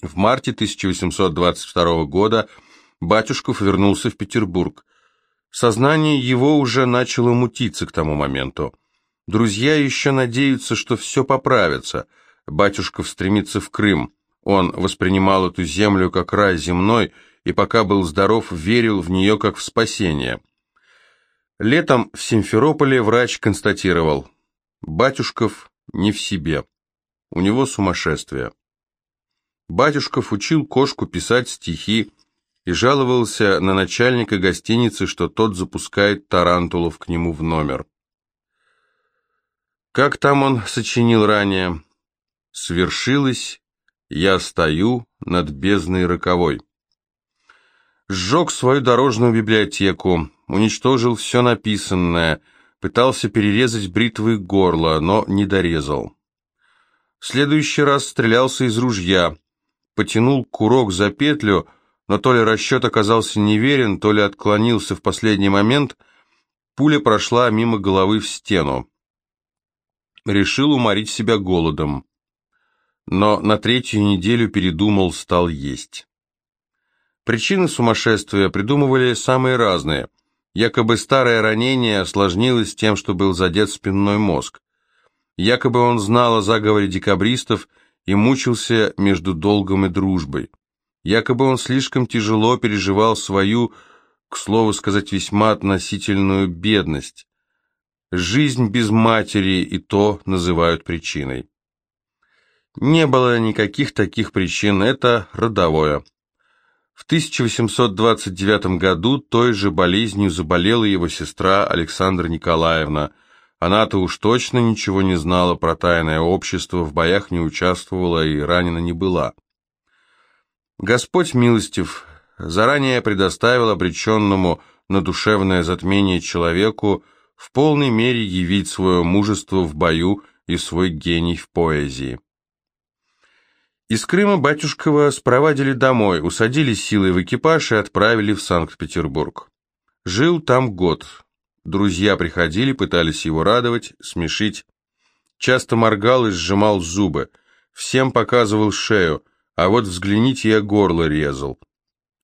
В марте 1822 года Батюшков вернулся в Петербург. Сознание его уже начало мутиться к тому моменту. Друзья еще надеются, что все поправится. Батюшков стремится в Крым. Он воспринимал эту землю как рай земной, и пока был здоров, верил в нее как в спасение. Летом в Симферополе врач констатировал, Батюшков не в себе, у него сумасшествие. Батюшков учил кошку писать стихи и жаловался на начальника гостиницы, что тот запускает тарантулов к нему в номер. Как там он сочинил ранее? «Свершилось, я стою над бездной роковой». Сжег свою дорожную библиотеку, уничтожил все написанное, пытался перерезать бритвой горло, но не дорезал. В следующий раз стрелялся из ружья, потянул курок за петлю, но то ли расчет оказался неверен, то ли отклонился в последний момент, пуля прошла мимо головы в стену. Решил уморить себя голодом, но на третью неделю передумал, стал есть. Причины сумасшествия придумывали самые разные. Якобы старое ранение осложнилось тем, что был задет спинной мозг. Якобы он знал о заговоре декабристов – и мучился между долгом и дружбой. Якобы он слишком тяжело переживал свою, к слову сказать, весьма относительную бедность. Жизнь без матери и то называют причиной. Не было никаких таких причин, это родовое. В 1829 году той же болезнью заболела его сестра Александра Николаевна – она-то уж точно ничего не знала про тайное общество, в боях не участвовала и ранена не была. Господь милостив заранее предоставил обреченному на душевное затмение человеку в полной мере явить свое мужество в бою и свой гений в поэзии. Из Крыма батюшкова спровадили домой, усадили силой в экипаж и отправили в Санкт-Петербург. Жил там год, Друзья приходили, пытались его радовать, смешить. Часто моргал и сжимал зубы. Всем показывал шею, а вот взгляните, я горло резал.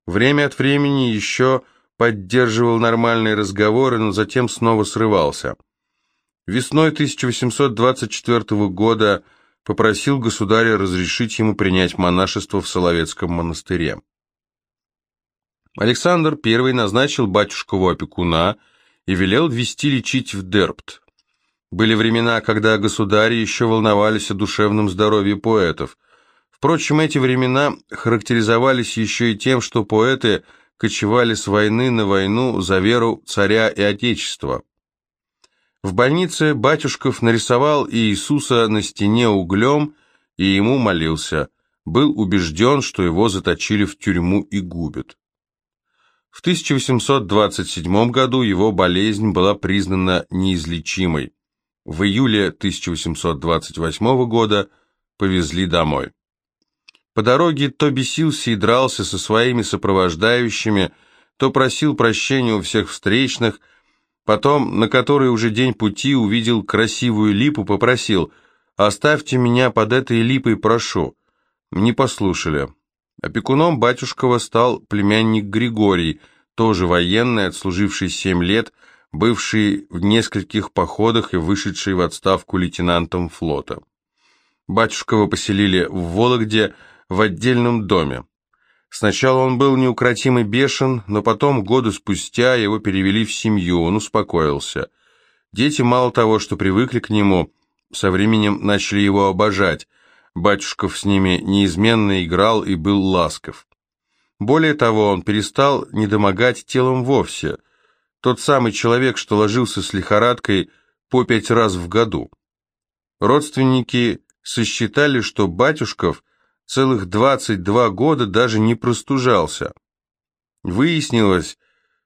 Время от времени еще поддерживал нормальные разговоры, но затем снова срывался. Весной 1824 года попросил государя разрешить ему принять монашество в Соловецком монастыре. Александр I назначил батюшкову опекуна, и велел вести лечить в Дерпт. Были времена, когда государи еще волновались о душевном здоровье поэтов. Впрочем, эти времена характеризовались еще и тем, что поэты кочевали с войны на войну за веру царя и отечества. В больнице Батюшков нарисовал Иисуса на стене углем и ему молился. Был убежден, что его заточили в тюрьму и губят. В 1827 году его болезнь была признана неизлечимой. В июле 1828 года повезли домой. По дороге то бесился и дрался со своими сопровождающими, то просил прощения у всех встречных, потом, на который уже день пути, увидел красивую липу, попросил «Оставьте меня под этой липой, прошу». Не послушали. Опекуном батюшкова стал племянник Григорий, тоже военный, отслуживший семь лет, бывший в нескольких походах и вышедший в отставку лейтенантом флота. Батюшкова поселили в Вологде в отдельном доме. Сначала он был неукротимый бешен, но потом, годы спустя, его перевели в семью, он успокоился. Дети мало того, что привыкли к нему, со временем начали его обожать, Батюшков с ними неизменно играл и был ласков. Более того, он перестал недомогать телом вовсе. Тот самый человек, что ложился с лихорадкой по пять раз в году. Родственники сосчитали, что Батюшков целых 22 года даже не простужался. Выяснилось,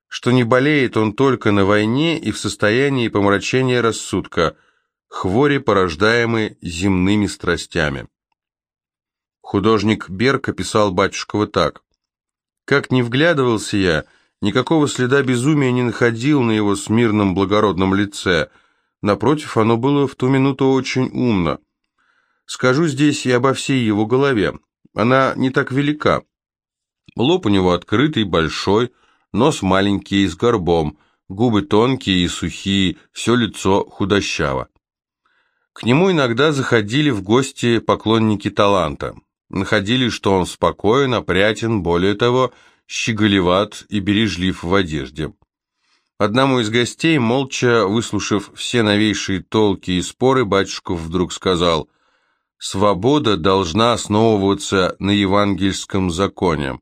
что не болеет он только на войне и в состоянии помрачения рассудка, хвори, порождаемой земными страстями. Художник Берг описал Батюшкова так. «Как не вглядывался я, никакого следа безумия не находил на его смирном благородном лице. Напротив, оно было в ту минуту очень умно. Скажу здесь и обо всей его голове. она не так велика. Лоб у него открытый, большой, нос маленький, с горбом, губы тонкие и сухие, все лицо худощаво. К нему иногда заходили в гости поклонники таланта. Находили, что он спокоен, опрятен, более того, щеголеват и бережлив в одежде. Одному из гостей, молча выслушав все новейшие толки и споры, батюшков вдруг сказал «Свобода должна основываться на евангельском законе».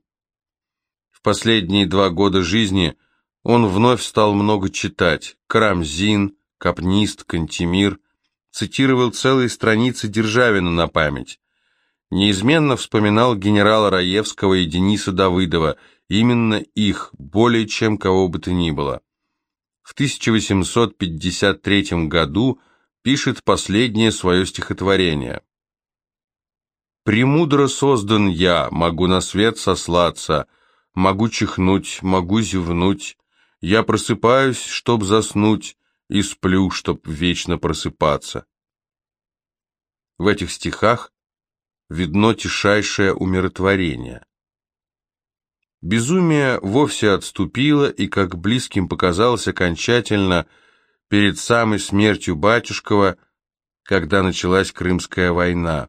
В последние два года жизни он вновь стал много читать Карамзин, Капнист, Кантемир, цитировал целые страницы Державина на память. Неизменно вспоминал генерала Раевского и Дениса Давыдова, именно их, более чем кого бы то ни было. В 1853 году пишет последнее свое стихотворение. «Премудро создан я, могу на свет сослаться, могу чихнуть, могу зевнуть, я просыпаюсь, чтоб заснуть, и сплю, чтоб вечно просыпаться». В этих стихах видно тишайшее умиротворение. Безумие вовсе отступило и, как близким показалось окончательно, перед самой смертью батюшкова, когда началась Крымская война.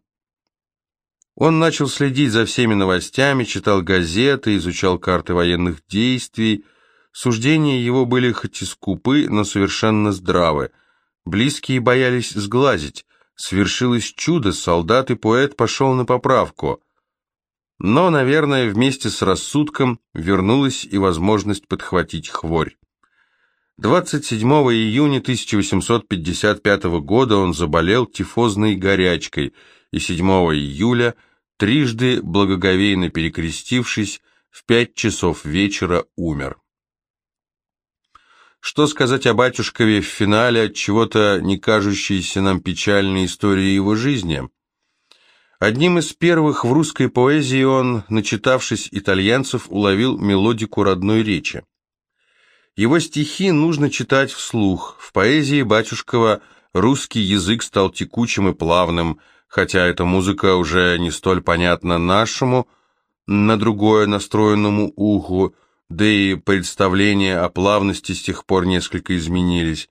Он начал следить за всеми новостями, читал газеты, изучал карты военных действий. Суждения его были хоть и скупы, но совершенно здравы. Близкие боялись сглазить. Свершилось чудо, солдат и поэт пошел на поправку. Но, наверное, вместе с рассудком вернулась и возможность подхватить хворь. 27 июня 1855 года он заболел тифозной горячкой и 7 июля, трижды благоговейно перекрестившись, в пять часов вечера умер. Что сказать о батюшкове в финале от чего-то не кажущейся нам печальной истории его жизни? Одним из первых в русской поэзии он, начитавшись итальянцев, уловил мелодику родной речи. Его стихи нужно читать вслух. В поэзии Батюшкова русский язык стал текучим и плавным, хотя эта музыка уже не столь понятна нашему, на другое настроенному уху, да и представления о плавности с тех пор несколько изменились.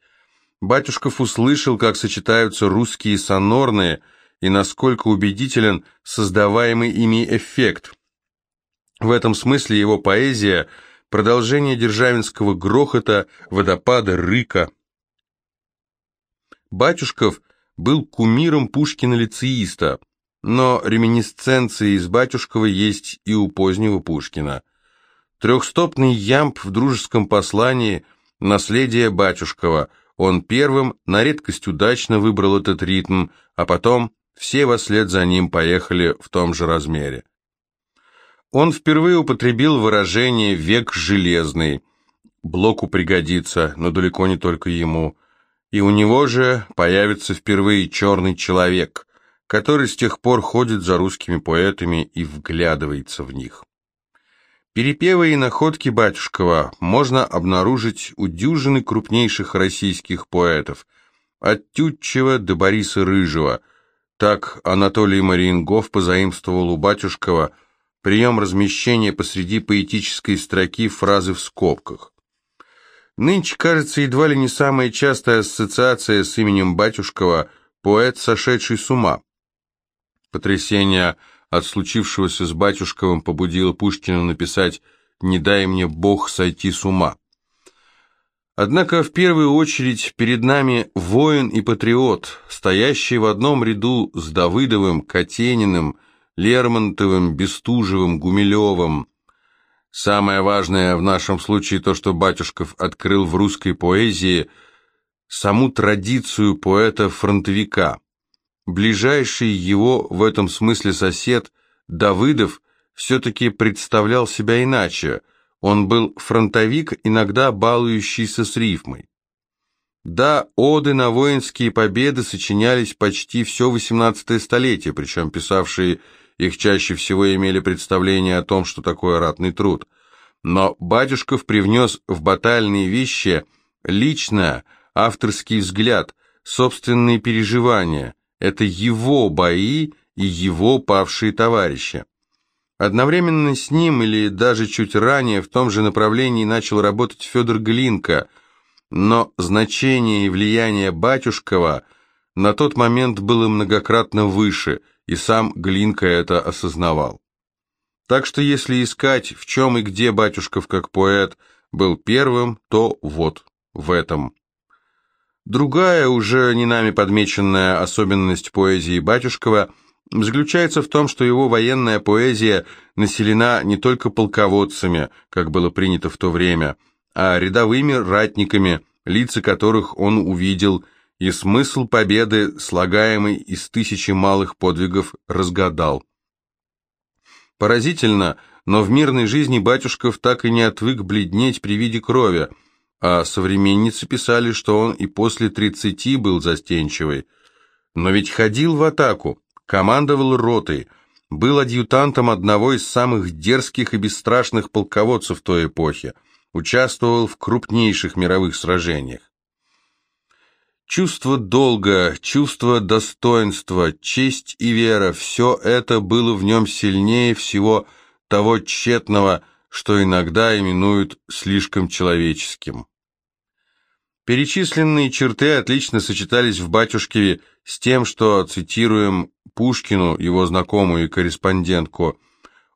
Батюшков услышал, как сочетаются русские сонорные – и насколько убедителен создаваемый ими эффект. В этом смысле его поэзия – продолжение державинского грохота, водопада, рыка. Батюшков был кумиром Пушкина-лицеиста, но реминисценции из Батюшкова есть и у позднего Пушкина. Трехстопный ямб в дружеском послании – наследие Батюшкова. Он первым на редкость удачно выбрал этот ритм, а потом все во след за ним поехали в том же размере. Он впервые употребил выражение «век железный». Блоку пригодится, но далеко не только ему. И у него же появится впервые черный человек, который с тех пор ходит за русскими поэтами и вглядывается в них. Перепевы и находки Батюшкова можно обнаружить у дюжины крупнейших российских поэтов, от Тютчева до Бориса Рыжего – так Анатолий Мариенгов позаимствовал у Батюшкова прием размещения посреди поэтической строки фразы в скобках. Нынче, кажется, едва ли не самая частая ассоциация с именем Батюшкова – поэт, сошедший с ума. Потрясение от случившегося с Батюшковым побудило Пушкина написать «Не дай мне Бог сойти с ума». Однако в первую очередь перед нами воин и патриот, стоящий в одном ряду с Давыдовым, Катениным, Лермонтовым, Бестужевым, Гумилевым. Самое важное в нашем случае то, что Батюшков открыл в русской поэзии саму традицию поэта-фронтовика. Ближайший его в этом смысле сосед, Давыдов, все-таки представлял себя иначе – он был фронтовик, иногда балующийся с рифмой. Да, оды на воинские победы сочинялись почти все XVIII столетие, причем писавшие их чаще всего имели представление о том, что такое ратный труд. Но Батюшков привнес в батальные вещи личное, авторский взгляд, собственные переживания. Это его бои и его павшие товарищи. Одновременно с ним или даже чуть ранее в том же направлении начал работать Федор Глинка, но значение и влияние Батюшкова на тот момент было многократно выше, и сам Глинка это осознавал. Так что если искать, в чем и где Батюшков как поэт был первым, то вот в этом. Другая, уже не нами подмеченная особенность поэзии Батюшкова заключается в том, что его военная поэзия населена не только полководцами, как было принято в то время, а рядовыми ратниками, лица которых он увидел, и смысл победы, слагаемый из тысячи малых подвигов, разгадал. Поразительно, но в мирной жизни Батюшков так и не отвык бледнеть при виде крови, а современницы писали, что он и после тридцати был застенчивый. Но ведь ходил в атаку, командовал ротой, был адъютантом одного из самых дерзких и бесстрашных полководцев той эпохи, участвовал в крупнейших мировых сражениях. Чувство долга, чувство достоинства, честь и вера – все это было в нем сильнее всего того тщетного, что иногда именуют слишком человеческим. Перечисленные черты отлично сочетались в «Батюшке» с тем, что, цитируем Пушкину, его знакомую и корреспондентку,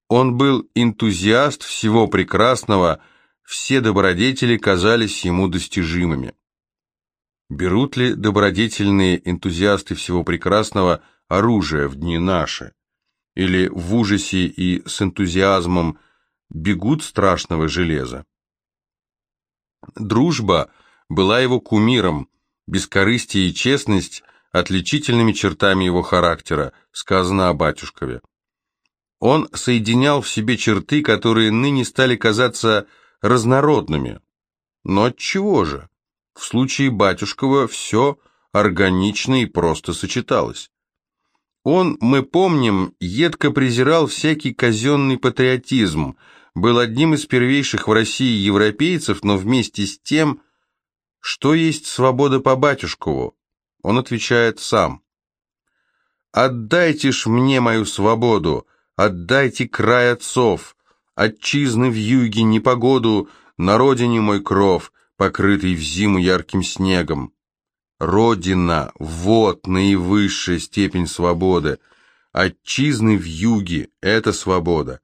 «он был энтузиаст всего прекрасного, все добродетели казались ему достижимыми». Берут ли добродетельные энтузиасты всего прекрасного оружие в дни наши? Или в ужасе и с энтузиазмом бегут страшного железа? Дружба – была его кумиром, бескорыстие и честность – отличительными чертами его характера, сказано о батюшкове. Он соединял в себе черты, которые ныне стали казаться разнородными. Но чего же? В случае батюшкова все органично и просто сочеталось. Он, мы помним, едко презирал всякий казенный патриотизм, был одним из первейших в России европейцев, но вместе с тем – что есть свобода по батюшкову? Он отвечает сам. «Отдайте ж мне мою свободу, отдайте край отцов, отчизны в юге непогоду, на родине мой кров, покрытый в зиму ярким снегом. Родина — вот наивысшая степень свободы. Отчизны в юге — это свобода.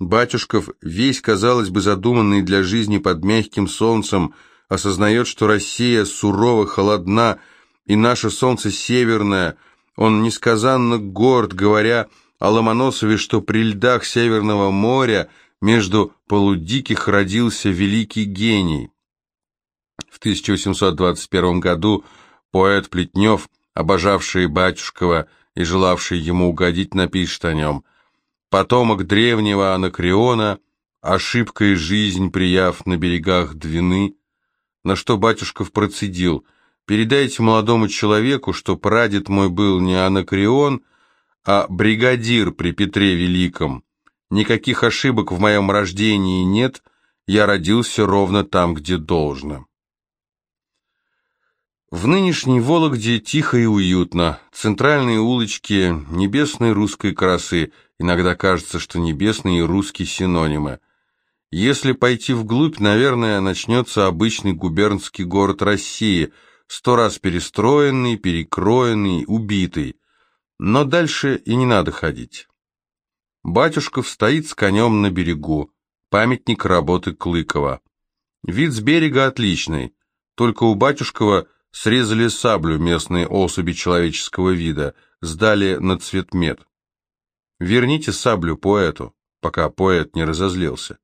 Батюшков, весь, казалось бы, задуманный для жизни под мягким солнцем, — осознает, что Россия сурова, холодна, и наше солнце северное. Он несказанно горд, говоря о Ломоносове, что при льдах Северного моря между полудиких родился великий гений. В 1821 году поэт Плетнев, обожавший Батюшкова и желавший ему угодить, напишет о нем «Потомок древнего Анакреона, ошибкой жизнь прияв на берегах Двины, на что Батюшков процедил «Передайте молодому человеку, что прадед мой был не Анакреон, а бригадир при Петре Великом. Никаких ошибок в моем рождении нет, я родился ровно там, где должно». В нынешней Вологде тихо и уютно. Центральные улочки небесной русской красы. Иногда кажется, что небесные и русские синонимы. Если пойти вглубь, наверное, начнется обычный губернский город России, сто раз перестроенный, перекроенный, убитый. Но дальше и не надо ходить. Батюшков стоит с конем на берегу, памятник работы Клыкова. Вид с берега отличный, только у Батюшкова срезали саблю местные особи человеческого вида, сдали на цветмет. Верните саблю поэту, пока поэт не разозлился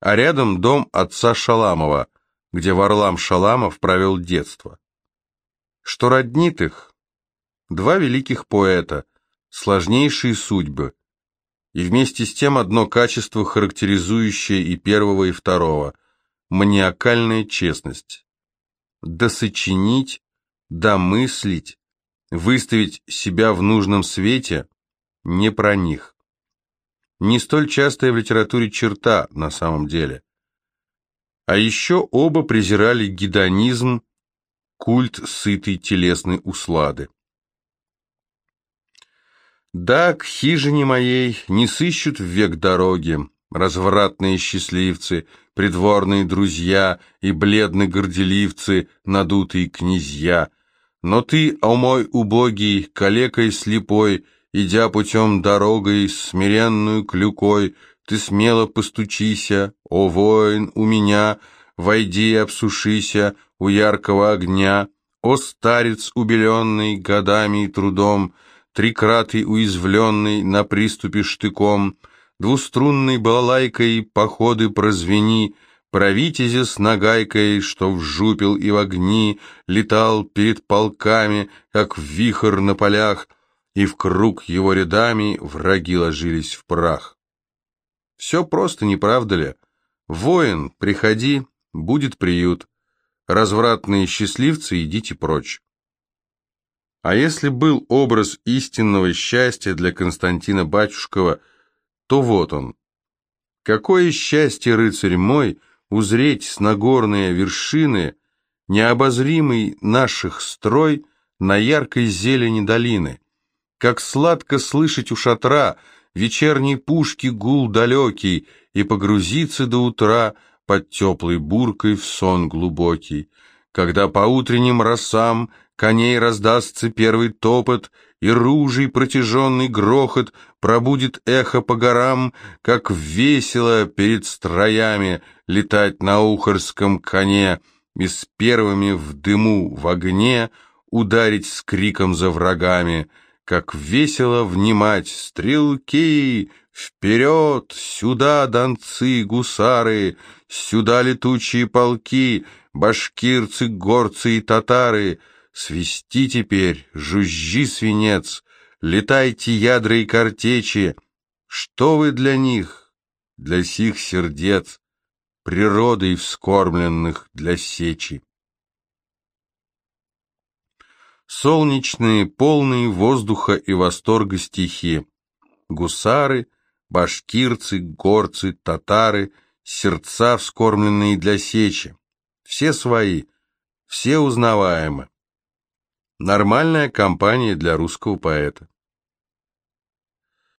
а рядом дом отца Шаламова, где Варлам Шаламов провел детство. Что роднит их? Два великих поэта, сложнейшие судьбы, и вместе с тем одно качество, характеризующее и первого, и второго – маниакальная честность. Досочинить, домыслить, выставить себя в нужном свете – не про них не столь частая в литературе черта на самом деле. А еще оба презирали гедонизм, культ сытой телесной услады. Да, к хижине моей не сыщут в век дороги развратные счастливцы, придворные друзья и бледные горделивцы, надутые князья. Но ты, о мой убогий, калекой слепой, идя путем дорогой, смиренную клюкой, ты смело постучися, о воин, у меня, войди и обсушися у яркого огня, о старец, убеленный годами и трудом, трикратый уязвленный на приступе штыком, двуструнной балалайкой походы прозвени, про витязя с нагайкой, что в жупел и в огни, летал перед полками, как вихрь на полях, и в круг его рядами враги ложились в прах. Все просто, не правда ли? Воин, приходи, будет приют. Развратные счастливцы, идите прочь. А если был образ истинного счастья для Константина Батюшкова, то вот он. Какое счастье, рыцарь мой, узреть с нагорные вершины, необозримый наших строй на яркой зелени долины. Как сладко слышать у шатра вечерней пушки гул далекий и погрузиться до утра под теплой буркой в сон глубокий, когда по утренним росам коней раздастся первый топот, и ружей протяженный грохот пробудет эхо по горам, как весело перед строями летать на ухарском коне и с первыми в дыму в огне ударить с криком за врагами, как весело внимать стрелки, вперед, сюда, донцы, гусары, сюда летучие полки, башкирцы, горцы и татары — Свисти теперь, жужжи, свинец, летайте ядра и картечи. Что вы для них, для сих сердец, природой вскормленных для сечи? Солнечные, полные воздуха и восторга стихи. Гусары, башкирцы, горцы, татары, сердца, вскормленные для сечи. Все свои, все узнаваемы. Нормальная компания для русского поэта.